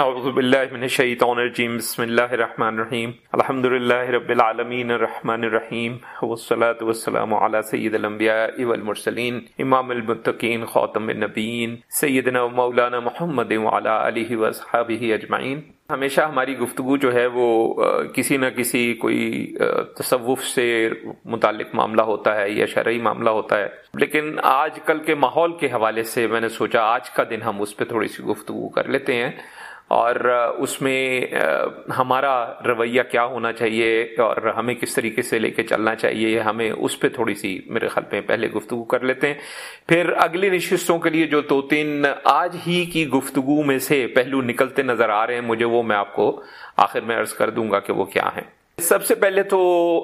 اعوذ باللہ من الشیطان الرجیم بسم اللہ الرحمن الرحیم الحمد للہ رب العالمین الرحمن الرحیم والصلاة والسلام علی سید الانبیاء والمرسلین امام المتقین خاتم النبیین سیدنا و مولانا محمد وعلی آلہ واصحابہ اجمعین ہمیشہ ہماری گفتگو جو ہے وہ کسی نہ کسی کوئی تصوف سے متعلق معاملہ ہوتا ہے یا شرعی معاملہ ہوتا ہے۔ لیکن آج کل کے ماحول کے حوالے سے میں نے سوچا آج کا دن ہم اس پہ تھوڑی سی گفتگو کر لیتے ہیں۔ اور اس میں ہمارا رویہ کیا ہونا چاہیے اور ہمیں کس طریقے سے لے کے چلنا چاہیے، ہمیں اس پہ تھوڑی سی میرے خیال میں پہلے گفتگو کر لیتے ہیں۔ پھر اگلی نشستوں کے لیے جو دو تین آج ہی کی گفتگو میں سے پہلو نکلتے نظر آ رہے ہیں، مجھے وہ میں آپ کو آخر میں عرض کر دوں گا کہ وہ کیا ہیں۔ سب سے پہلے تو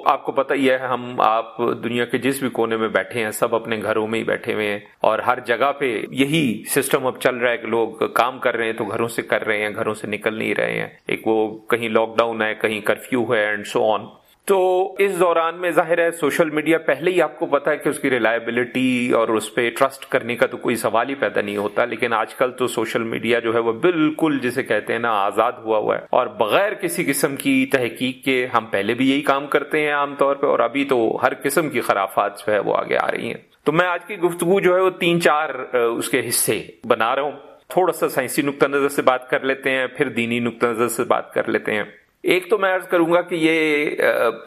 آپ کو پتہ ہی ہے، ہم، آپ دنیا کے جس بھی کونے میں بیٹھے ہیں، سب اپنے گھروں میں ہی بیٹھے ہوئے ہیں اور ہر جگہ پہ یہی سسٹم اب چل رہا ہے کہ لوگ کام کر رہے ہیں تو گھروں سے کر رہے ہیں، گھروں سے نکل نہیں رہے ہیں۔ ایک وہ کہیں لاک ڈاؤن ہے، کہیں کرفیو ہے اینڈ سو آن تو اس دوران میں ظاہر ہے سوشل میڈیا پہلے ہی آپ کو پتا ہے کہ اس کی ریلائبلٹی اور اس پہ ٹرسٹ کرنے کا تو کوئی سوال ہی پیدا نہیں ہوتا، لیکن آج کل تو سوشل میڈیا جو ہے وہ بالکل جسے کہتے ہیں نا آزاد ہوا ہوا ہے۔ اور بغیر کسی قسم کی تحقیق کے ہم پہلے بھی یہی کام کرتے ہیں عام طور پہ، اور ابھی تو ہر قسم کی خرافات جو ہے وہ آگے آ رہی ہیں۔ تو میں آج کی گفتگو جو ہے وہ تین چار اس کے حصے بنا رہا ہوں۔ تھوڑا سا سائنسی نقطہ نظر سے بات کر لیتے ہیں، پھر دینی نقطہ نظر سے بات کر لیتے ہیں۔ ایک تو میں عرض کروں گا کہ یہ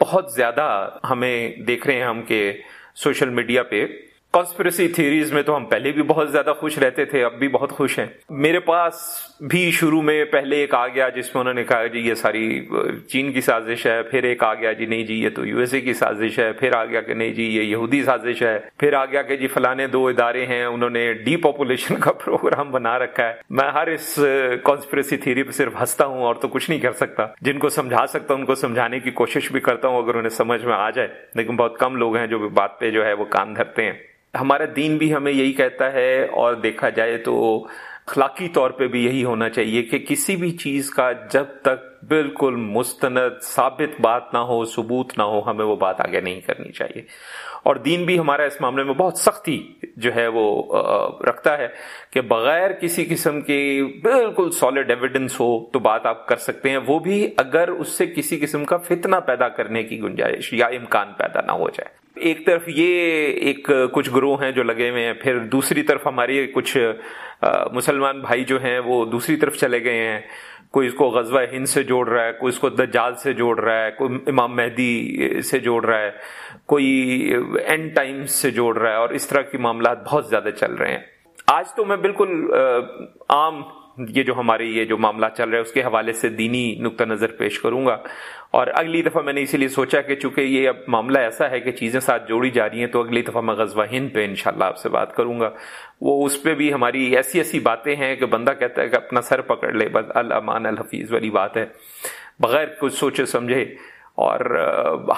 بہت زیادہ ہمیں دیکھ رہے ہیں ہم کہ سوشل میڈیا پہ۔ کانسپریسی تھیریز میں تو ہم پہلے بھی بہت زیادہ خوش رہتے تھے، اب بھی بہت خوش ہیں۔ میرے پاس بھی شروع میں پہلے ایک آ گیا جس میں انہوں نے کہا جی یہ ساری چین کی سازش ہے، پھر ایک آ گیا جی نہیں جی یہ تو یو ایس اے کی سازش ہے، پھر آ گیا کہ نہیں جی یہ یہودی سازش ہے، پھر آ گیا کہ جی فلانے دو ادارے ہیں، انہوں نے ڈی پاپولیشن کا پروگرام بنا رکھا ہے۔ میں ہر اس کانسپریسی تھیری پہ صرف ہنستا ہوں اور تو کچھ نہیں کر سکتا۔ جن کو سمجھا سکتا ہوں، ان کو سمجھانے کی کوشش بھی کرتا ہوں اگر انہیں سمجھ میں آ جائے۔ لیکن بہت کم لوگ ہیں جو بات پہ جو ہے وہ کان دھرتے ہیں۔ ہمارا دین بھی ہمیں یہی کہتا ہے اور دیکھا جائے تو اخلاقی طور پہ بھی یہی ہونا چاہیے کہ کسی بھی چیز کا جب تک بالکل مستند ثابت بات نہ ہو، ثبوت نہ ہو، ہمیں وہ بات آگے نہیں کرنی چاہیے۔ اور دین بھی ہمارا اس معاملے میں بہت سختی جو ہے وہ رکھتا ہے کہ بغیر کسی قسم کی بالکل سالڈ ایویڈنس ہو تو بات آپ کر سکتے ہیں۔ وہ بھی اگر اس سے کسی قسم کا فتنہ پیدا کرنے کی گنجائش یا امکان پیدا نہ ہو جائے۔ ایک طرف یہ ایک کچھ گروہ ہیں جو لگے ہوئے ہیں، پھر دوسری طرف ہماری کچھ مسلمان بھائی جو ہیں وہ دوسری طرف چلے گئے ہیں۔ کوئی اس کو غزوہ ہند سے جوڑ رہا ہے، کوئی اس کو دجال سے جوڑ رہا ہے، کوئی امام مہدی سے جوڑ رہا ہے، کوئی اینڈ ٹائمس سے جوڑ رہا ہے اور اس طرح کے معاملات بہت زیادہ چل رہے ہیں۔ آج تو میں بالکل عام یہ جو ہمارے یہ جو معاملات چل رہے ہیں، اس کے حوالے سے دینی نقطہ نظر پیش کروں گا۔ اور اگلی دفعہ میں نے اسی لیے سوچا کہ چونکہ یہ اب معاملہ ایسا ہے کہ چیزیں ساتھ جوڑی جا رہی ہیں، تو اگلی دفعہ میں غزوہ ہند پہ انشاءاللہ آپ سے بات کروں گا۔ وہ اس پہ بھی ہماری ایسی ایسی باتیں ہیں کہ بندہ کہتا ہے کہ اپنا سر پکڑ لے، بس الامان الحفیظ والی بات ہے، بغیر کچھ سوچے سمجھے۔ اور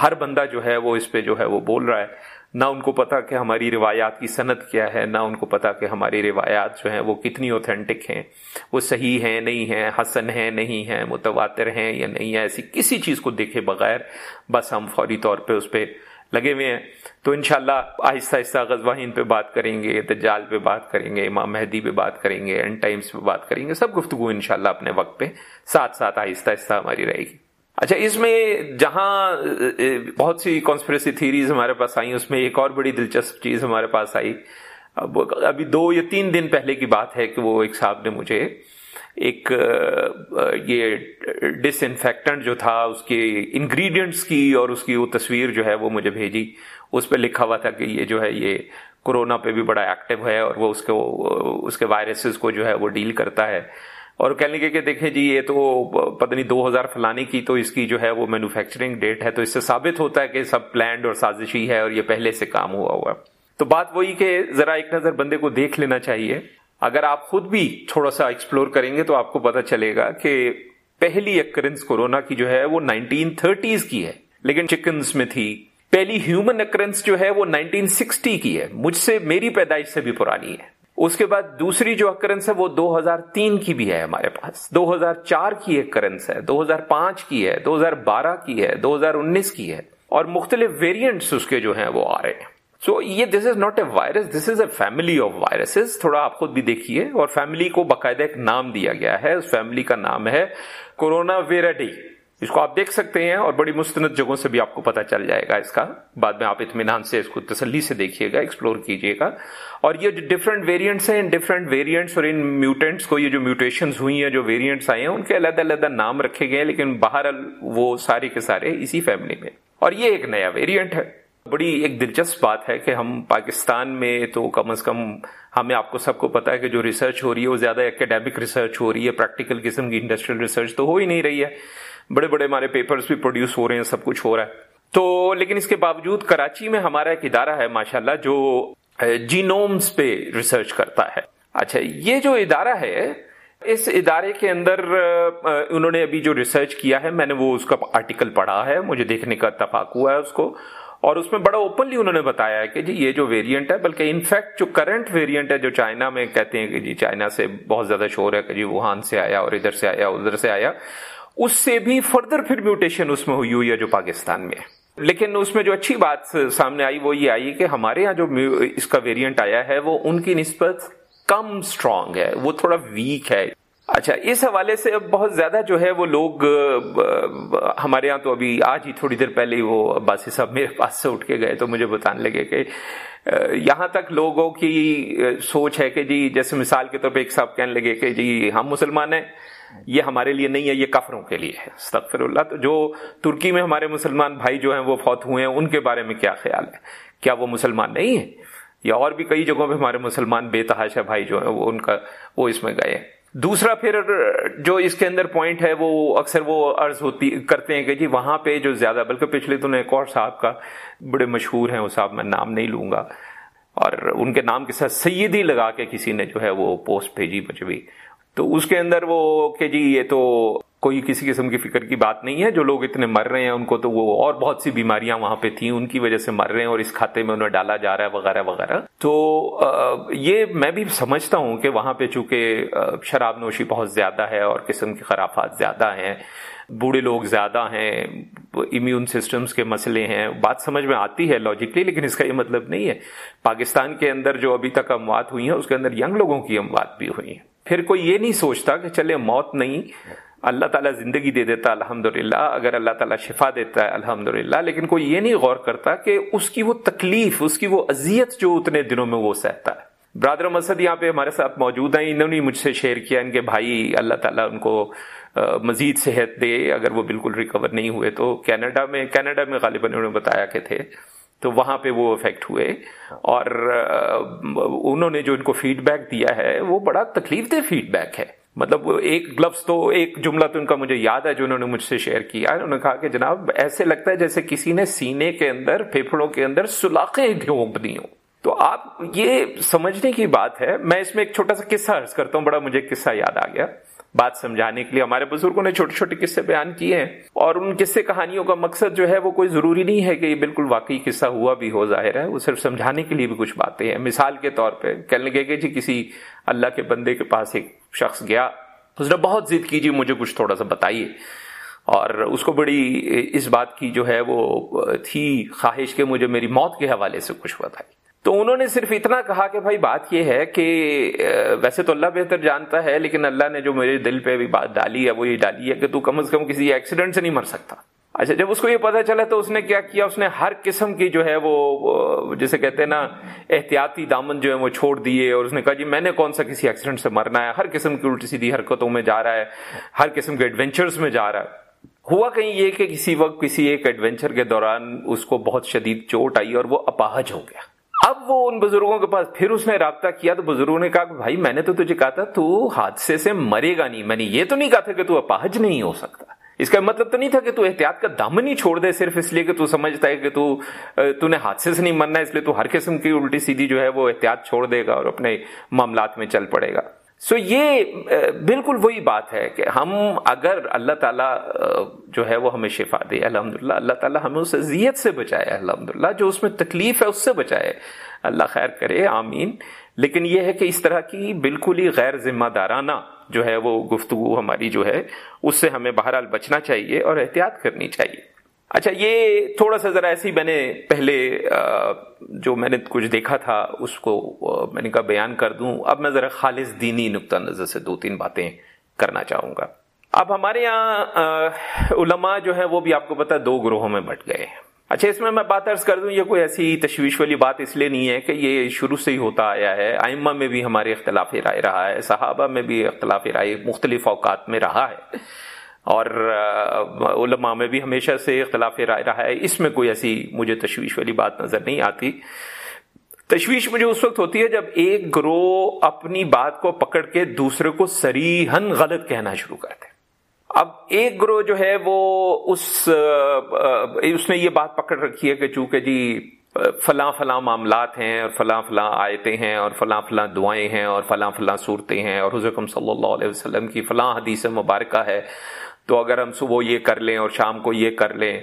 ہر بندہ جو ہے وہ اس پہ جو ہے وہ بول رہا ہے۔ نہ ان کو پتا کہ ہماری روایات کی صنعت کیا ہے، نہ ان کو پتا کہ ہماری روایات جو ہیں وہ کتنی اوتھینٹک ہیں۔ وہ صحیح ہیں، نہیں ہیں، حسن ہیں، نہیں ہیں، متواتر ہیں یا نہیں ہیں، ایسی کسی چیز کو دیکھے بغیر بس ہم فوری طور پہ اس پہ لگے ہوئے ہیں۔ تو انشاءاللہ آہستہ آہستہ غزوہین پہ بات کریں گے، دجال پہ بات کریں گے، امام مہدی پہ بات کریں گے اینڈ ٹائمز پہ بات کریں گے، سب گفتگو انشاءاللہ اپنے وقت پہ ساتھ ساتھ آہستہ آہستہ ہماری رہے گی۔ اچھا اس میں جہاں بہت سی کانسپریسی تھیریز ہمارے پاس آئی اس میں ایک اور بڑی دلچسپ چیز ہمارے پاس آئی۔ ابھی دو یا تین دن پہلے کی بات ہے کہ وہ ایک صاحب نے مجھے ایک یہ ڈس انفیکٹنٹ جو تھا، اس کے انگریڈینٹس کی اور اس کی وہ تصویر جو ہے وہ مجھے بھیجی۔ اس پہ لکھا ہوا تھا کہ یہ جو ہے، یہ کورونا پہ بھی بڑا ایکٹیو ہے اور وہ اس کو، اس کے وائرسز کو جو ہے وہ ڈیل کرتا ہے۔ اور کہنے لگے کہ دیکھیں جی یہ تو پتہ نہیں دو ہزار فلانی کی تو اس کی جو ہے وہ مینوفیکچرنگ ڈیٹ ہے، تو اس سے ثابت ہوتا ہے کہ سب پلانڈ اور سازشی ہے اور یہ پہلے سے کام ہوا ہوا تو بات وہی کہ ذرا ایک نظر بندے کو دیکھ لینا چاہیے۔ اگر آپ خود بھی تھوڑا سا ایکسپلور کریں گے تو آپ کو پتا چلے گا کہ پہلی اکرنس کورونا کی جو ہے وہ نائنٹین تھرٹیز کی ہے۔ لیکن چکنز میں تھی۔ پہلی ہیومن اکرنس جو ہے وہ نائنٹین سکسٹی کی ہے۔ مجھ سے میری پیدائش سے بھی پرانی ہے۔ اس کے بعد دوسری جو اکرنس ہے وہ دو ہزار تین کی بھی ہے ہمارے پاس۔ دو ہزار چار کی ایک کرنس ہے، دو ہزار پانچ کی ہے، دو ہزار بارہ کی ہے، دو ہزار انیس کی ہے۔ اور مختلف ویریئنٹس اس کے جو ہیں وہ آ رہے ہیں۔ سو یہ this is not a virus this is a family of viruses تھوڑا آپ خود بھی دیکھیے۔ اور فیملی کو باقاعدہ ایک نام دیا گیا ہے، اس فیملی کا نام ہے کورونا ویراڈی۔ اس کو آپ دیکھ سکتے ہیں اور بڑی مستند جگہوں سے بھی آپ کو پتا چل جائے گا اس کا۔ بعد میں آپ اطمینان سے اس کو تسلی سے دیکھیے گا ایکسپلور کیجیے گا۔ اور یہ جو ڈفرنٹ ویریئنٹس ہیں، ان ڈفرنٹ ویریئنٹس اور ان میوٹینٹس کو، یہ جو میوٹیشنز ہوئی ہیں، جو ویریئنٹس آئے ہیں، ان کے علیحدہ علیحدہ نام رکھے گئے لیکن باہر وہ سارے کے سارے اسی فیملی میں۔ اور یہ ایک نیا ویریئنٹ ہے۔ بڑی ایک دلچسپ بات ہے کہ ہم پاکستان میں تو کم از کم ہمیں آپ کو سب کو پتا ہے کہ جو ریسرچ ہو رہی ہے، وہ زیادہ اکیڈیمک ریسرچ ہو رہی ہے پریکٹیکل قسم کی انڈسٹریل ریسرچ تو ہو ہی نہیں رہی ہے۔ بڑے بڑے ہمارے پیپرز بھی پروڈیوس ہو رہے ہیں، سب کچھ ہو رہا ہے۔ تو لیکن اس کے باوجود کراچی میں ہمارا ایک ادارہ ہے ماشاءاللہ، جو جینومز پہ ریسرچ کرتا ہے۔ اچھا یہ جو ادارہ ہے، اس ادارے کے اندر انہوں نے ابھی جو ریسرچ کیا ہے، میں نے وہ اس کا آرٹیکل پڑھا ہے، مجھے دیکھنے کا اتفاق ہوا ہے اس کو۔ اور اس میں بڑا اوپنلی انہوں نے بتایا ہے کہ جی یہ جو ویریئنٹ ہے، بلکہ انفیکٹ جو کرنٹ ویریئنٹ ہے، جو چائنا میں کہتے ہیں کہ جی چائنا سے بہت زیادہ شور ہے کہ جی ووہان سے آیا اور ادھر سے آیا ادھر سے آیا۔ اس سے بھی فردر پھر میوٹیشن اس میں ہوئی ہوئی ہے جو پاکستان میں لیکن اس میں جو اچھی بات سامنے آئی وہ یہ آئی کہ ہمارے یہاں جو اس کا ویریئنٹ آیا ہے وہ ان کی نسبت کم اسٹرانگ ہے، وہ تھوڑا ویک ہے۔ اچھا اس حوالے سے اب بہت زیادہ جو ہے وہ لوگ، ہمارے یہاں تو ابھی آج ہی تھوڑی دیر پہلے ہی وہ عباسی صاحب میرے پاس سے اٹھ کے گئے تو مجھے بتانے لگے کہ یہاں تک لوگوں کی سوچ ہے کہ جی جیسے مثال کے طور پہ ایک صاحب کہنے لگے کہ جی ہم مسلمان ہیں۔ یہ ہمارے لیے نہیں ہے، یہ کفروں کے لیے ہے۔ استغفر اللہ۔ تو جو ترکی میں ہمارے مسلمان بھائی جو ہیں، وہ فوت ہوئے ہیں، ان کے بارے میں کیا خیال ہے؟ کیا وہ مسلمان نہیں ہیں؟ یا اور بھی کئی جگہوں پہ ہمارے مسلمان بے تحاشا بھائی جو ہیں، وہ ان کا، وہ اس میں گئے دوسرا پھر جو اس کے اندر پوائنٹ ہے، وہ اکثر وہ عرض ہوتی، کرتے ہیں کہ جی وہاں پہ جو زیادہ، بلکہ پچھلے تو ایک اور صاحب کا بڑے مشہور ہیں، وہ صاحب میں نام نہیں لوں گا۔ اور ان کے نام کے ساتھ سیدی لگا کے کسی نے جو ہے وہ پوسٹ بھیجی، مجھے بھی تو اس کے اندر وہ کہ جی یہ تو کوئی کسی قسم کی فکر کی بات نہیں ہے، جو لوگ اتنے مر رہے ہیں ان کو تو وہ اور بہت سی بیماریاں وہاں پہ تھیں، ان کی وجہ سے مر رہے ہیں اور اس کھاتے میں انہیں ڈالا جا رہا ہے، وغیرہ وغیرہ۔ تو یہ میں بھی سمجھتا ہوں کہ وہاں پہ چونکہ شراب نوشی بہت زیادہ ہے اور قسم کے خرافات زیادہ ہیں، بوڑھے لوگ زیادہ ہیں امیون سسٹمز کے مسئلے ہیں، بات سمجھ میں آتی ہے لاجکلی لیکن اس کا یہ مطلب نہیں ہے۔ پاکستان کے اندر جو ابھی تک اموات ہوئی ہیں، اس کے اندر ینگ لوگوں کی اموات بھی ہوئی ہیں۔ پھر کوئی یہ نہیں سوچتا کہ چلے موت نہیں، اللہ تعالیٰ زندگی دے دیتا الحمد اگر اللہ تعالیٰ شفا دیتا ہے الحمد لیکن کوئی یہ نہیں غور کرتا کہ اس کی وہ تکلیف، اس کی وہ اذیت جو اتنے دنوں میں وہ سہتا ہے۔ برادر مسد یہاں پہ ہمارے ساتھ موجود ہیں، انہوں نے مجھ سے شیئر کیا، ان کے بھائی اللہ تعالیٰ ان کو مزید صحت دے، اگر وہ بالکل ریکور نہیں ہوئے تو کینیڈا میں کینیڈا میں غالباً انہوں نے بتایا کہ تھے۔ تو وہاں پہ وہ افیکٹ ہوئے اور انہوں نے جو ان کو فیڈ بیک دیا ہے، وہ بڑا تکلیف دہ فیڈ بیک ہے۔ مطلب ایک لفظ تو ایک جملہ تو ان کا مجھے یاد ہے جو انہوں نے مجھ سے شیئر کیا۔ انہوں نے کہا کہ جناب، ایسے لگتا ہے جیسے کسی نے سینے کے اندر پھیپڑوں کے اندر سلاخیں گھونپ دی ہوں۔ تو آپ یہ سمجھنے کی بات ہے۔ میں اس میں ایک چھوٹا سا قصہ عرض کرتا ہوں، بڑا مجھے قصہ یاد آ گیا۔ بات سمجھانے کے لیے ہمارے بزرگوں نے چھوٹے چھوٹے قصے بیان کیے ہیں اور ان قصے کہانیوں کا مقصد جو ہے وہ کوئی ضروری نہیں ہے کہ یہ بالکل واقعی قصہ ہوا بھی ہو، ظاہر ہے۔ وہ صرف سمجھانے کے لیے بھی کچھ باتیں ہیں۔ مثال کے طور پہ کہنے لگے کہ جی کسی اللہ کے بندے کے پاس ایک شخص گیا۔ اس نے بہت ضد کی جی مجھے کچھ تھوڑا سا بتائیے۔ اور اس کو بڑی اس بات کی جو ہے وہ تھی خواہش کہ مجھے میری موت کے حوالے سے کچھ بتائی تو انہوں نے صرف اتنا کہا کہ بھائی بات یہ ہے کہ ویسے تو اللہ بہتر جانتا ہے، لیکن اللہ نے جو میرے دل پہ بھی بات ڈالی ہے، وہ یہ ڈالی ہے کہ تو کم از کم کسی ایکسیڈنٹ سے نہیں مر سکتا۔ اچھا جب اس کو یہ پتا چلا تو اس نے کیا کیا؟ اس نے ہر قسم کی جو ہے وہ جسے کہتے ہیں نا، احتیاطی دامن جو ہے وہ چھوڑ دیے اور اس نے کہا جی میں نے کون سا کسی ایکسیڈنٹ سے مرنا ہے؟ ہر قسم کی الٹی سیدھی حرکتوں میں جا رہا ہے، ہر قسم کے ایڈونچرز میں جا رہا ہے۔ ہوا کہیں یہ کہ کسی وقت کسی ایک ایڈونچر کے دوران اس کو بہت شدید چوٹ آئی اور وہ اپاہج ہو گیا۔ اب وہ ان بزرگوں کے پاس پھر اس نے رابطہ کیا تو بزرگوں نے کہا کہ بھائی میں نے تو تجھے کہا تھا تو حادثے سے مرے گا نہیں۔ میں نے یہ تو نہیں کہا تھا کہ تو اپاہج نہیں ہو سکتا۔ اس کا مطلب تو نہیں تھا کہ تو احتیاط کا دم نہیں چھوڑ دے صرف اس لیے کہ تو سمجھتا ہے کہ تو نے حادثے سے نہیں مرنا اس لیے تو ہر قسم کی الٹی سیدھی جو ہے وہ احتیاط چھوڑ دے گا اور اپنے معاملات میں چل پڑے گا۔ سو یہ بالکل وہی بات ہے کہ ہم اگر اللہ تعالیٰ جو ہے وہ ہمیں شفا دے الحمد للہ اللہ تعالیٰ ہمیں اس اذیت سے بچائے الحمد للہ جو اس میں تکلیف ہے اس سے بچائے، اللہ خیر کرے، آمین۔ لیکن یہ ہے کہ اس طرح کی بالکل ہی غیر ذمہ دارانہ جو ہے وہ گفتگو ہماری جو ہے، اس سے ہمیں بہرحال بچنا چاہیے اور احتیاط کرنی چاہیے۔ اچھا یہ تھوڑا سا ذرا ایسی میں نے پہلے جو میں نے کچھ دیکھا تھا، اس کو میں نے کہا بیان کر دوں۔ اب میں ذرا خالص دینی نقطہ نظر سے دو تین باتیں کرنا چاہوں گا۔ اب ہمارے یہاں علماء جو ہے وہ بھی آپ کو پتا دو گروہوں میں بٹ گئے اچھا اس میں میں بات عرض کر دوں، یہ کوئی ایسی تشویش والی بات اس لیے نہیں ہے کہ یہ شروع سے ہی ہوتا آیا ہے۔ آئمہ میں بھی ہمارے اختلاف رائے رہا ہے، صحابہ میں بھی اختلاف رائے مختلف اوقات میں رہا ہے۔ اور علماء میں بھی ہمیشہ سے اختلاف رائے رہا ہے۔ اس میں کوئی ایسی مجھے تشویش والی بات نظر نہیں آتی۔ تشویش مجھے اس وقت ہوتی ہے جب ایک گروہ اپنی بات کو پکڑ کے دوسرے کو سریحن غلط کہنا شروع کرتے اب ایک گروہ جو ہے وہ اس اس نے یہ بات پکڑ رکھی ہے کہ چونکہ جی فلاں فلاں معاملات ہیں اور فلاں فلاں آیتیں ہیں اور فلاں فلاں دعائیں ہیں اور فلاں فلاں صورتیں ہیں اور حضرت صلی اللہ علیہ وسلم کی فلاں حدیث مبارکہ ہے۔ تو اگر ہم صبح یہ کر لیں اور شام کو یہ کر لیں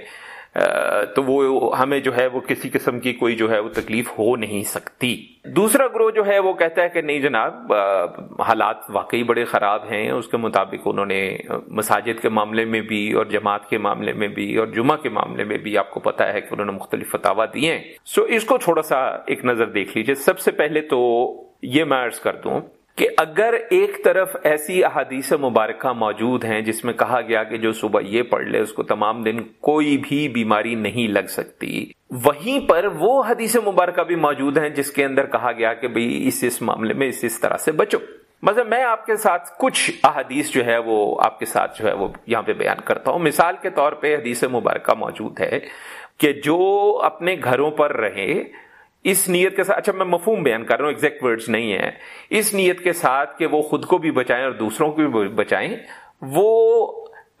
تو وہ ہمیں جو ہے وہ کسی قسم کی کوئی جو ہے وہ تکلیف ہو نہیں سکتی۔ دوسرا گروہ جو ہے وہ کہتا ہے کہ نہیں جناب حالات واقعی بڑے خراب ہیں۔ اس کے مطابق انہوں نے مساجد کے معاملے میں بھی اور جماعت کے معاملے میں بھی اور جمعہ کے معاملے میں بھی آپ کو پتا ہے کہ انہوں نے مختلف فتوا دیے ہیں۔ سو اس کو تھوڑا سا ایک نظر دیکھ لیجیے۔ سب سے پہلے تو یہ میں عرض کر دوں کہ اگر ایک طرف ایسی احادیث مبارکہ موجود ہیں جس میں کہا گیا کہ جو صبح یہ پڑھ لے، اس کو تمام دن کوئی بھی بیماری نہیں لگ سکتی، وہیں پر وہ حدیث مبارکہ بھی موجود ہیں جس کے اندر کہا گیا کہ بھئی اس اس معاملے میں اس اس طرح سے بچو۔ مطلب میں آپ کے ساتھ کچھ احادیث جو ہے وہ آپ کے ساتھ جو ہے وہ یہاں پہ بیان کرتا ہوں۔ مثال کے طور پہ حدیث مبارکہ موجود ہے کہ جو اپنے گھروں پر رہے اس نیت کے ساتھ اچھا میں مفہوم بیان کر رہا ہوں ایگزیکٹ ورڈز نہیں ہے اس نیت کے ساتھ کہ وہ خود کو بھی بچائیں اور دوسروں کو بھی بچائیں، وہ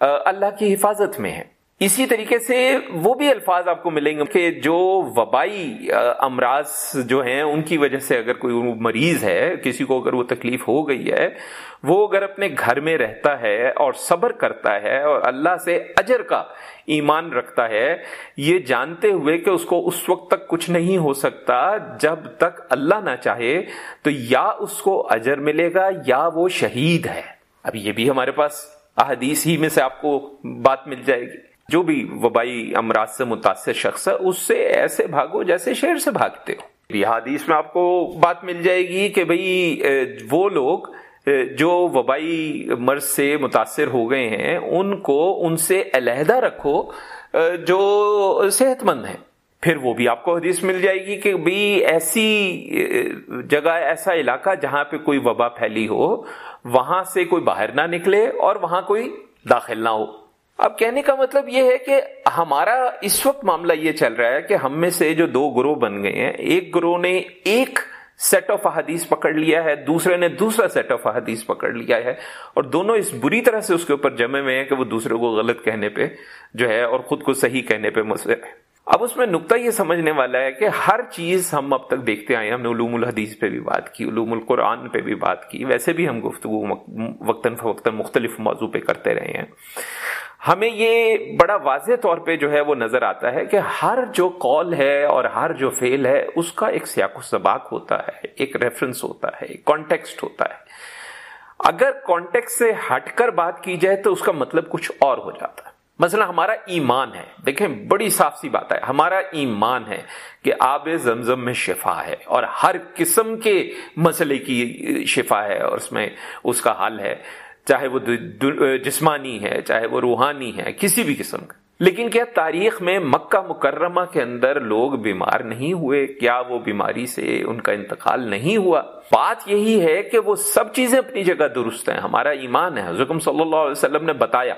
اللہ کی حفاظت میں ہے اسی طریقے سے وہ بھی الفاظ آپ کو ملیں گے کہ جو وبائی امراض جو ہیں، ان کی وجہ سے اگر کوئی مریض ہے، کسی کو اگر وہ تکلیف ہو گئی ہے، وہ اگر اپنے گھر میں رہتا ہے اور صبر کرتا ہے اور اللہ سے اجر کا ایمان رکھتا ہے، یہ جانتے ہوئے کہ اس کو اس وقت تک کچھ نہیں ہو سکتا جب تک اللہ نہ چاہے، تو یا اس کو اجر ملے گا یا وہ شہید ہے۔ اب یہ بھی ہمارے پاس احادیث ہی میں سے آپ کو بات مل جائے گی۔ جو بھی وبائی امراض سے متاثر شخص ہے، اس سے ایسے بھاگو جیسے شہر سے بھاگتے ہو۔ یہ حدیث میں آپ کو بات مل جائے گی کہ بھئی وہ لوگ جو وبائی مرض سے متاثر ہو گئے ہیں، ان کو ان سے علیحدہ رکھو جو صحت مند ہیں۔ پھر وہ بھی آپ کو حدیث مل جائے گی کہ بھی ایسی جگہ، ایسا علاقہ جہاں پہ کوئی وبا پھیلی ہو، وہاں سے کوئی باہر نہ نکلے اور وہاں کوئی داخل نہ ہو۔ اب کہنے کا مطلب یہ ہے کہ ہمارا اس وقت معاملہ یہ چل رہا ہے کہ ہم میں سے جو دو گروہ بن گئے ہیں، ایک گروہ نے ایک سیٹ آف احادیث پکڑ لیا ہے، دوسرے نے دوسرا سیٹ آف احادیث پکڑ لیا ہے۔ اور دونوں اس بری طرح سے اس کے اوپر جمے ہوئے ہیں کہ وہ دوسرے کو غلط کہنے پہ جو ہے اور خود کو صحیح کہنے پہ مصر ہے۔ اب اس میں نقطہ یہ سمجھنے والا ہے کہ ہر چیز ہم اب تک دیکھتے آئے ہم نے علوم الحدیث پہ بھی بات کی، علوم القرآن پہ بھی بات کی۔ ویسے بھی ہم گفتگو وقتاً فوقتاً مختلف موضوع پہ کرتے رہے ہیں۔ ہمیں یہ بڑا واضح طور پہ جو ہے وہ نظر آتا ہے کہ ہر جو کال ہے اور ہر جو فیل ہے، اس کا ایک سیاق و سباق ہوتا ہے، ایک ریفرنس ہوتا ہے، ایک کانٹیکسٹ ہوتا ہے۔ اگر کانٹیکس سے ہٹ کر بات کی جائے تو اس کا مطلب کچھ اور ہو جاتا ہے۔ مثلا ہمارا ایمان ہے۔ دیکھیں، بڑی صاف سی بات ہے۔ ہمارا ایمان ہے کہ آب زمزم میں شفا ہے اور ہر قسم کے مسئلے کی شفا ہے اور اس میں اس کا حل ہے۔ چاہے وہ جسمانی ہے، چاہے وہ روحانی ہے، کسی بھی قسم کا۔ لیکن کیا تاریخ میں مکہ مکرمہ کے اندر لوگ بیمار نہیں ہوئے؟ کیا وہ بیماری سے ان کا انتقال نہیں ہوا؟ بات یہی ہے کہ وہ سب چیزیں اپنی جگہ درست ہیں۔ ہمارا ایمان ہے۔ حضرت صلی اللہ علیہ وسلم نے بتایا،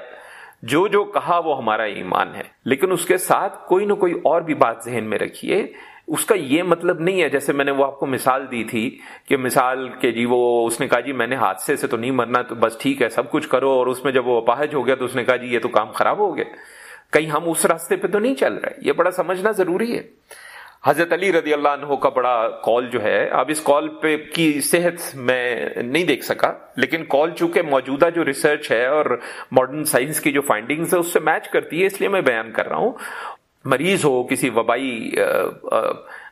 جو جو کہا وہ ہمارا ایمان ہے۔ لیکن اس کے ساتھ کوئی نہ کوئی اور بھی بات ذہن میں رکھیے اس کا یہ مطلب نہیں ہے، جیسے میں نے وہ آپ کو مثال دی تھی کہ مثال کے جی وہ اس نے کہا جی میں نے حادثے سے تو نہیں مرنا، تو بس ٹھیک ہے، سب کچھ کرو اور اس میں جب وہ اپاہج ہو گیا تو اس نے کہا جی یہ تو کام خراب ہو گیا۔ کہیں ہم اس راستے پہ تو نہیں چل رہے، یہ بڑا سمجھنا ضروری ہے۔ حضرت علی رضی اللہ عنہ کا بڑا کال جو ہے، اب اس کال پہ کی صحت میں نہیں دیکھ سکا، لیکن کال چونکہ موجودہ جو ریسرچ ہے اور ماڈرن سائنس کی جو فائنڈنگز ہے اس سے میچ کرتی ہے، اس لیے میں بیان کر رہا ہوں۔ مریض ہو، کسی وبائی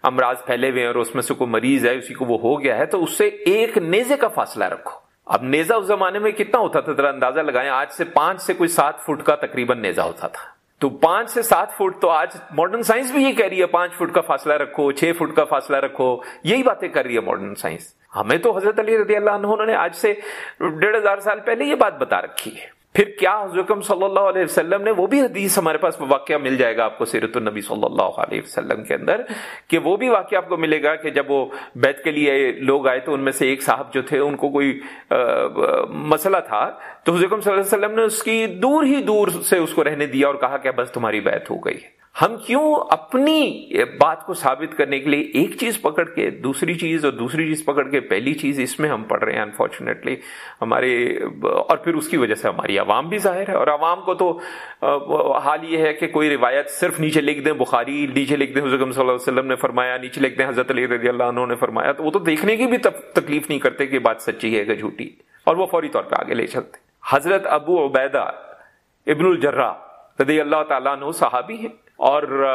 امراض پھیلے ہوئے اور اس میں سے کوئی مریض ہے، اسی کو وہ ہو گیا ہے، تو اس سے ایک نیزے کا فاصلہ رکھو۔ اب نیزا اس زمانے میں کتنا ہوتا تھا؟ ذرا اندازہ لگائیں، آج سے پانچ سے کوئی سات فٹ کا تقریباً نیزا ہوتا تھا۔ تو پانچ سے سات فٹ تو آج ماڈرن سائنس بھی یہ کہہ رہی ہے، پانچ فٹ کا فاصلہ رکھو، چھ فٹ کا فاصلہ رکھو، یہی باتیں کر رہی ہے ماڈرن سائنس ہمیں تو حضرت علی رضی اللہ عنہ نے آج سے ڈیڑھ ہزار سال پہلے یہ بات بتا رکھی ہے۔ پھر کیا حضرت صلی اللہ علیہ وسلم نے وہ بھی حدیث ہمارے پاس واقعہ مل جائے گا آپ کو سیرت النبی صلی اللہ علیہ وسلم کے اندر، کہ وہ بھی واقعہ آپ کو ملے گا کہ جب وہ بیت کے لیے لوگ آئے تو ان میں سے ایک صاحب جو تھے ان کو کوئی مسئلہ تھا، تو حضرت صلی اللہ علیہ وسلم نے اس کی دور ہی دور سے اس کو رہنے دیا اور کہا کہ بس تمہاری بیت ہو گئی۔ ہم کیوں اپنی بات کو ثابت کرنے کے لیے ایک چیز پکڑ کے دوسری چیز اور دوسری چیز پکڑ کے پہلی چیز اس میں ہم پڑھ رہے ہیں؟ انفارچونیٹلی ہمارے اور پھر اس کی وجہ سے ہماری عوام بھی ظاہر ہے اور عوام کو تو حال یہ ہے کہ کوئی روایت صرف نیچے لکھ دیں، بخاری نیچے لکھ دیں حضرت صلی اللہ علیہ وسلم نے فرمایا، نیچے لکھ دیں، حضرت علی رضی اللہ عنہ نے فرمایا، تو وہ تو دیکھنے کی بھی تکلیف نہیں کرتے کہ بات سچی ہے کہ جھوٹی، اور وہ فوری طور پہ آگے لے چلتے۔ حضرت ابو عبیدہ ابن الجرا رضی اللہ تعالیٰ عنہ صحابی ہیں۔ اور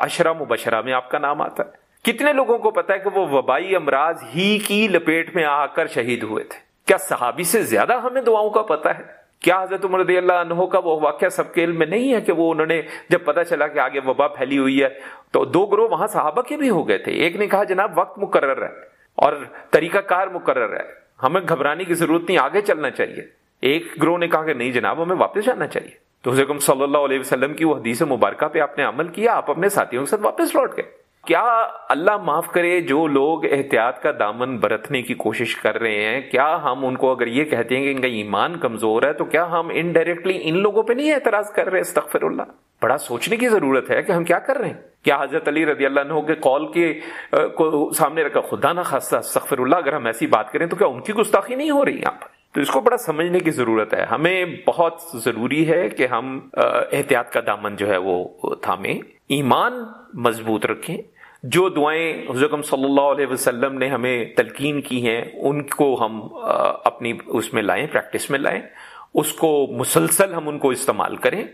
اشرا مبشرہ میں آپ کا نام آتا ہے۔ کتنے لوگوں کو پتا ہے کہ وہ وبائی امراض ہی کی لپیٹ میں آ کر شہید ہوئے تھے؟ کیا صحابی سے زیادہ ہمیں دعاؤں کا پتا ہے؟ کیا حضرت عمر رضی اللہ عنہ کا وہ واقعہ سب کے علم میں نہیں ہے کہ وہ انہوں نے جب پتا چلا کہ آگے وبا پھیلی ہوئی ہے، تو دو گروہ وہاں صحابہ کے بھی ہو گئے تھے۔ ایک نے کہا، جناب، وقت مقرر ہے اور طریقہ کار مقرر ہے۔ ہمیں گھبرانے کی ضرورت نہیں، آگے چلنا چاہیے۔ ایک گروہ نے کہا کہ نہیں جناب، ہمیں واپس جانا چاہیے۔ تو حضرت صلی اللہ علیہ وسلم کی وہ حدیث مبارکہ پہ آپ نے عمل کیا، آپ اپنے ساتھیوں کے ساتھ واپس لوٹ گئے۔ کیا اللہ معاف کرے جو لوگ احتیاط کا دامن برتنے کی کوشش کر رہے ہیں؟ کیا ہم ان کو اگر یہ کہتے ہیں کہ ان کا ایمان کمزور ہے، تو کیا ہم انڈائریکٹلی ان لوگوں پہ نہیں اعتراض کر رہے؟ استغفر اللہ۔ بڑا سوچنے کی ضرورت ہے کہ ہم کیا کر رہے ہیں۔ کیا حضرت علی رضی اللہ عنہ کے کال کے کو سامنے رکھا؟ خدا نہ خاصہ استغفر اللہ، اگر ہم ایسی بات کریں تو کیا ان کی گستاخی نہیں ہو رہی یہاں پر؟ تو اس کو بڑا سمجھنے کی ضرورت ہے۔ ہمیں بہت ضروری ہے کہ ہم احتیاط کا دامن جو ہے وہ تھامیں۔ ایمان مضبوط رکھیں۔ جو دعائیں حضرت صلی اللہ علیہ وسلم نے ہمیں تلقین کی ہیں، ان کو ہم اپنی اس میں لائیں، پریکٹس میں لائیں۔ اس کو مسلسل ہم ان کو استعمال کریں۔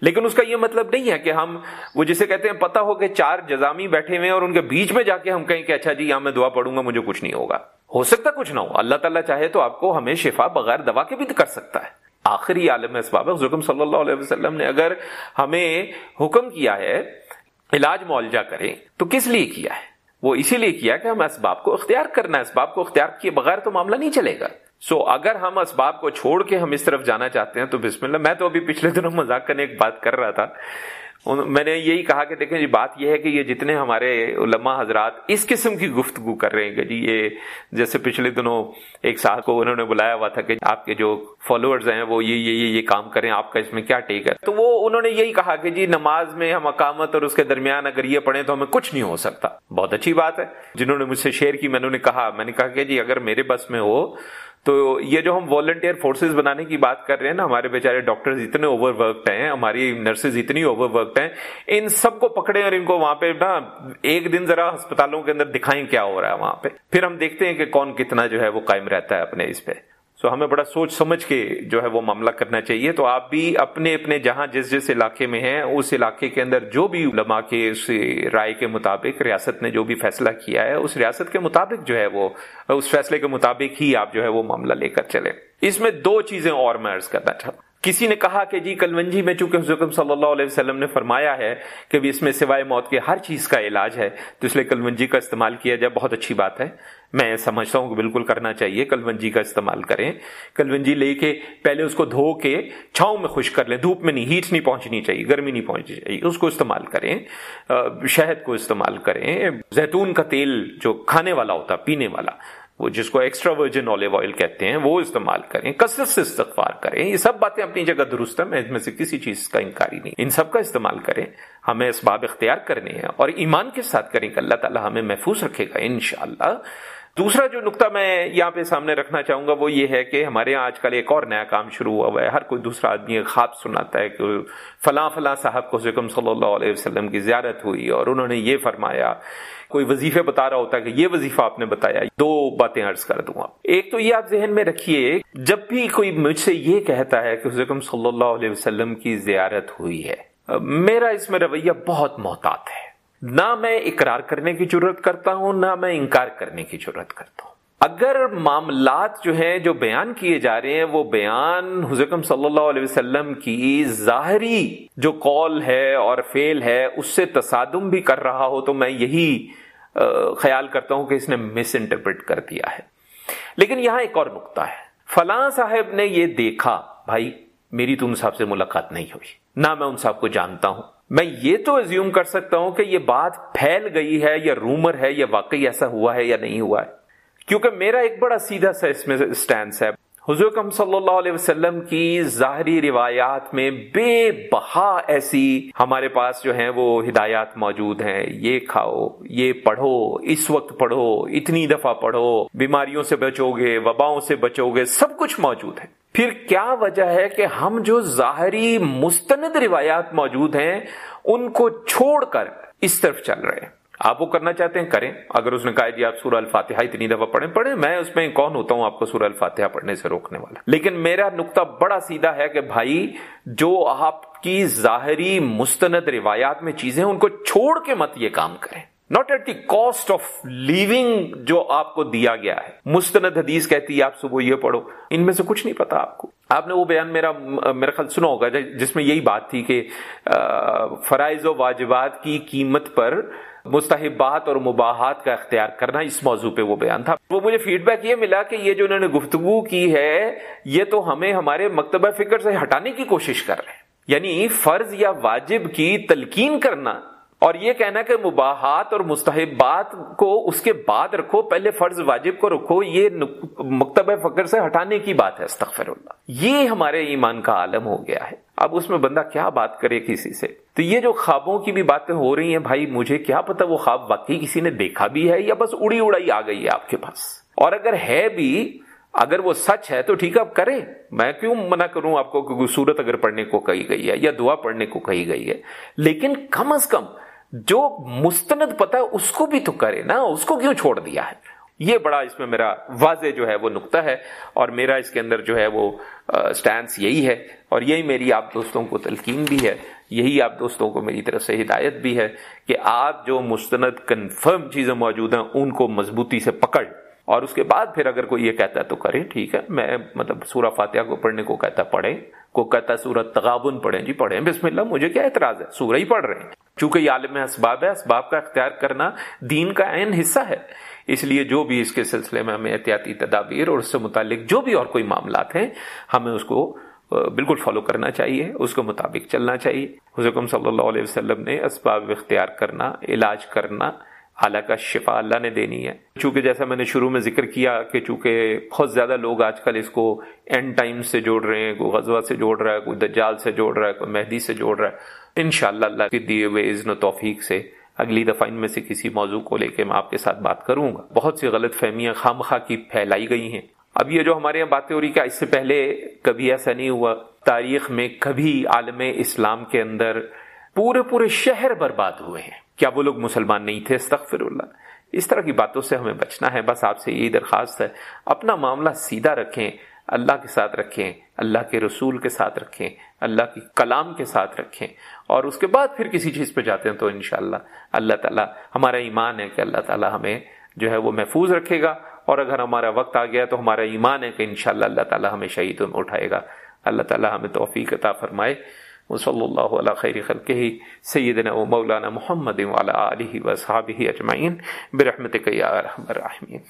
لیکن اس کا یہ مطلب نہیں ہے کہ ہم، وہ جسے کہتے ہیں، پتہ ہو کہ چار جزامی بیٹھے ہوئے اور ان کے بیچ میں جا کے ہم کہیں کہ اچھا جی یہاں میں دعا پڑھوں گا، مجھے کچھ نہیں ہوگا۔ ہو سکتا کچھ نہ ہو۔ اللہ تعالیٰ چاہے تو آپ کو ہمیں شفا بغیر دوا کے بھی کر سکتا ہے۔ آخری عالم اسباب حکم صلی اللہ علیہ وسلم نے اگر ہمیں حکم کیا ہے، علاج معالجہ کریں، تو کس لیے کیا ہے؟ وہ اسی لیے کیا کہ ہم اسباب کو اختیار کرنا ہے۔ اسباب کو اختیار کیے بغیر تو معاملہ نہیں چلے گا۔ سو اگر ہم اسباب کو چھوڑ کے ہم اس طرف جانا چاہتے ہیں تو بسم اللہ، میں تو ابھی پچھلے دنوں مذاق کرنے ایک بات کر رہا تھا۔ میں نے یہی کہا کہ دیکھیں جی بات یہ ہے کہ یہ جتنے ہمارے علماء حضرات اس قسم کی گفتگو کر رہے ہیں کہ جی یہ جیسے پچھلے دنوں ایک ساتھ کو انہوں نے بلایا ہوا تھا کہ آپ کے جو فالوورز ہیں وہ یہ یہ یہ کام کریں، آپ کا اس میں کیا ٹیک ہے؟ تو وہ انہوں نے یہی کہا کہ جی نماز میں ہم اقامت اور اس کے درمیان اگر یہ پڑھیں تو ہمیں کچھ نہیں ہو سکتا۔ بہت اچھی بات ہے۔ جنہوں نے مجھ سے شیئر کی، میں نے کہا، میں نے کہا کہ جی اگر میرے بس میں ہو تو یہ جو ہم والنٹیئر فورسز بنانے کی بات کر رہے ہیں نا، ہمارے بیچارے ڈاکٹرز اتنے اوور ورکڈ ہیں، ہماری نرسز اتنی اوور ورکڈ ہیں، ان سب کو پکڑے اور ان کو وہاں پہ نا ایک دن ذرا ہسپتالوں کے اندر دکھائیں کیا ہو رہا ہے وہاں پہ۔ پھر ہم دیکھتے ہیں کہ کون کتنا جو ہے وہ قائم رہتا ہے اپنے اس پہ۔ سو ہمیں بڑا سوچ سمجھ کے جو ہے وہ معاملہ کرنا چاہیے۔ تو آپ بھی اپنے اپنے جہاں جس جس علاقے میں ہیں، اس علاقے کے اندر جو بھی علماء کے اس رائے کے مطابق ریاست نے جو بھی فیصلہ کیا ہے، اس ریاست کے مطابق جو ہے وہ، اس فیصلے کے مطابق ہی آپ جو ہے وہ معاملہ لے کر چلے اس میں دو چیزیں اور میں عرض کرنا چاہتا کسی نے کہا کہ جی کلونجی میں چونکہ حضرت صلی اللہ علیہ وسلم نے فرمایا ہے کہ اس میں سوائے موت کے ہر چیز کا علاج ہے، تو اس لیے کلونجی کا استعمال کیا جائے، بہت اچھی بات ہے۔ میں سمجھتا ہوں کہ بالکل کرنا چاہیے کلونجی کا استعمال کریں۔ کلونجی لے کے پہلے اس کو دھو کے چھاؤں میں خوش کر لیں۔ دھوپ میں نہیں، ہیٹ نہیں پہنچنی چاہیے، گرمی نہیں پہنچنی چاہیے۔ اس کو استعمال کریں۔ شہد کو استعمال کریں۔ زیتون کا تیل جو کھانے والا ہوتا، پینے والا، وہ جس کو ایکسٹرا ورجن آلیو آئل کہتے ہیں، وہ استعمال کریں۔ کثرت سے استغفار کریں۔ یہ سب باتیں اپنی جگہ درست ہے میں اس میں سے کسی چیز کا انکاری نہیں۔ ان سب کا استعمال کریں۔ ہمیں اسباب اختیار کرنے ہیں اور ایمان کے ساتھ کریں کہ اللہ تعالیٰ ہمیں محفوظ رکھے گا، انشاءاللہ۔ دوسرا جو نقطہ میں یہاں پہ سامنے رکھنا چاہوں گا وہ یہ ہے کہ ہمارے یہاں آج کل ایک اور نیا کام شروع ہوا ہے۔ ہر کوئی دوسرا آدمی خواب سناتا ہے کہ فلاں فلاں صاحب کو حکم صلی اللہ علیہ وسلم کی زیارت ہوئی اور انہوں نے یہ فرمایا، کوئی وظیفے بتا رہا ہوتا ہے کہ یہ وظیفہ آپ نے بتایا، دو باتیں عرض کر دوں گا ایک تو یہ آپ ذہن میں رکھیے، جب بھی کوئی مجھ سے یہ کہتا ہے کہ حکم صلی اللہ علیہ وسلم کی زیارت ہوئی ہے، میرا اس میں رویہ بہت محتاط ہے۔ نہ میں اقرار کرنے کی ضرورت کرتا ہوں، نہ میں انکار کرنے کی ضرورت کرتا ہوں۔ اگر معاملات جو ہیں، جو بیان کیے جا رہے ہیں، وہ بیان حضرکم صلی اللہ علیہ وسلم کی ظاہری جو قول ہے اور فیل ہے، اس سے تصادم بھی کر رہا ہو، تو میں یہی خیال کرتا ہوں کہ اس نے مس انٹرپریٹ کر دیا ہے۔ لیکن یہاں ایک اور نقطہ ہے۔ فلاں صاحب نے یہ دیکھا، بھائی، میری تو ان صاحب سے ملاقات نہیں ہوئی، نہ میں ان صاحب کو جانتا ہوں۔ میں یہ تو ازیوم کر سکتا ہوں کہ یہ بات پھیل گئی ہے یا رومر ہے یا واقعی ایسا ہوا ہے یا نہیں ہوا ہے۔ کیونکہ میرا ایک بڑا سیدھا سا اس میں سٹینس ہے۔ حضور کم صلی اللہ علیہ وسلم کی ظاہری روایات میں بے بہا ایسی ہمارے پاس جو ہیں وہ ہدایات موجود ہیں۔ یہ کھاؤ، یہ پڑھو، اس وقت پڑھو، اتنی دفعہ پڑھو، بیماریوں سے بچو گے، وباؤں سے بچو گے، سب کچھ موجود ہے۔ پھر کیا وجہ ہے کہ ہم جو ظاہری مستند روایات موجود ہیں، ان کو چھوڑ کر اس طرف چل رہے ہیں۔ آپ وہ کرنا چاہتے ہیں، کریں۔ اگر اس نے کہا جی آپ سورہ الفاتحہ اتنی دفعہ پڑھیں پڑھیں۔ میں اس میں کون ہوتا ہوں، آپ کو سورہ الفاتحہ پڑھنے سے روکنے والا۔ لیکن میرا نقطہ بڑا سیدھا ہے کہ بھائی، جو آپ کی ظاہری مستند روایات میں چیزیں ان کو چھوڑ کے مت یہ کام کریں۔ Not at the cost of living جو آپ کو دیا گیا ہے۔ مستند حدیث کہتی ہے، آپ صبح یہ پڑھو۔ ان میں سے کچھ نہیں پتا آپ کو۔ آپ نے وہ بیان میرا میرا خیال سنا ہوگا، جس میں یہی بات تھی کہ فرائض و واجبات کی قیمت پر مستحبات اور مباحات کا اختیار کرنا اس موضوع پہ وہ بیان تھا۔ وہ مجھے فیڈ بیک یہ ملا کہ یہ جو انہوں نے گفتگو کی ہے، یہ تو ہمیں ہمارے مکتبہ فکر سے ہٹانے کی کوشش کر رہے ہیں۔ یعنی فرض یا واجب کی تلقین کرنا اور یہ کہنا کہ مباحات اور مستحبات کو اس کے بعد رکھو، پہلے فرض واجب کو رکھو، یہ مکتبہ فکر سے ہٹانے کی بات ہے، استغفر اللہ۔ یہ ہمارے ایمان کا عالم ہو گیا ہے۔ اب اس میں بندہ کیا بات کرے کسی سے؟ تو یہ جو خوابوں کی بھی باتیں ہو رہی ہیں بھائی، مجھے کیا پتا وہ خواب واقعی کسی نے دیکھا بھی ہے یا بس اڑی اڑائی آ گئی ہے آپ کے پاس۔ اور اگر ہے بھی، اگر وہ سچ ہے تو ٹھیک ہے، اب کریں۔ میں کیوں منع کروں آپ کو؟ صورت اگر پڑھنے کو کہی گئی ہے یا دعا پڑھنے کو کہی گئی ہے۔ لیکن کم از کم جو مستند پتا ہے اس کو بھی تو کرے نا، اس کو کیوں چھوڑ دیا ہے؟ یہ بڑا اس میں میرا واضح جو ہے وہ نقطہ ہے، اور میرا اس کے اندر جو ہے وہ سٹینس یہی ہے، اور یہی میری آپ دوستوں کو تلقین بھی ہے، یہی آپ دوستوں کو میری طرف سے ہدایت بھی ہے کہ آپ جو مستند کنفرم چیزیں موجود ہیں، ان کو مضبوطی سے پکڑ۔ اور اس کے بعد پھر اگر کوئی یہ کہتا ہے تو کرے ٹھیک ہے۔ میں مطلب سورہ فاتحہ کو پڑھنے کو کہتا پڑھے کو کہتا سورہ تغابن پڑھیں جی پڑھیں۔ بسم اللہ، مجھے کیا اعتراض ہے؟ سورہ ہی پڑھ رہے ہیں۔ چونکہ یہ عالم اسباب ہے، اسباب کا اختیار کرنا دین کا عین حصہ ہے۔ اس لیے جو بھی اس کے سلسلے میں ہمیں احتیاطی تدابیر اور اس سے متعلق جو بھی اور کوئی معاملات ہیں، ہمیں اس کو بالکل فالو کرنا چاہیے، اس کے مطابق چلنا چاہیے۔ حضرت صلی اللہ علیہ وسلم نے اسباب اختیار کرنا، علاج کرنا، اعلیٰ کا شفا اللہ نے دینی ہے۔ چونکہ جیسا میں نے شروع میں ذکر کیا کہ چونکہ بہت زیادہ لوگ آج کل اس کو اینڈ ٹائم سے جوڑ رہے ہیں، کوئی غزوہ سے جوڑ رہا ہے، کوئی دجال سے جوڑ رہا ہے، کوئی مہدی سے جوڑ رہا ہے۔ انشاءاللہ اللہ کے دیے ہوئے عزن و توفیق سے اگلی دفعہ ان میں سے کسی موضوع کو لے کے میں آپ کے ساتھ بات کروں گا۔ بہت سی غلط فہمیاں خام خواہ کی پھیلائی گئی ہیں۔ اب یہ جو ہمارے یہاں باتیں ہو رہی کیا اس سے پہلے کبھی ایسا نہیں ہوا؟ تاریخ میں کبھی عالم اسلام کے اندر پورے پورے شہر برباد ہوئے ہیں۔ کیا وہ لوگ مسلمان نہیں تھے؟ استغفر اللہ۔ اس طرح کی باتوں سے ہمیں بچنا ہے۔ بس آپ سے یہی درخواست ہے، اپنا معاملہ سیدھا رکھیں۔ اللہ کے ساتھ رکھیں، اللہ کے رسول کے ساتھ رکھیں، اللہ کی کلام کے ساتھ رکھیں۔ اور اس کے بعد پھر کسی چیز پہ جاتے ہیں تو انشاءاللہ اللہ تعالیٰ، ہمارا ایمان ہے کہ اللہ تعالیٰ ہمیں جو ہے وہ محفوظ رکھے گا۔ اور اگر ہمارا وقت آ گیا تو ہمارا ایمان ہے کہ انشاءاللہ اللہ تعالیٰ ہمیں شہید میں اٹھائے گا۔ اللہ تعالیٰ ہمیں توفیق عطا فرمائے۔ وصلی اللہ علیہ خیر خلقہ، سیدنا و مولانا محمد وعلى آلہ و اجمعین۔ برحمتک یا رحم الرحمین۔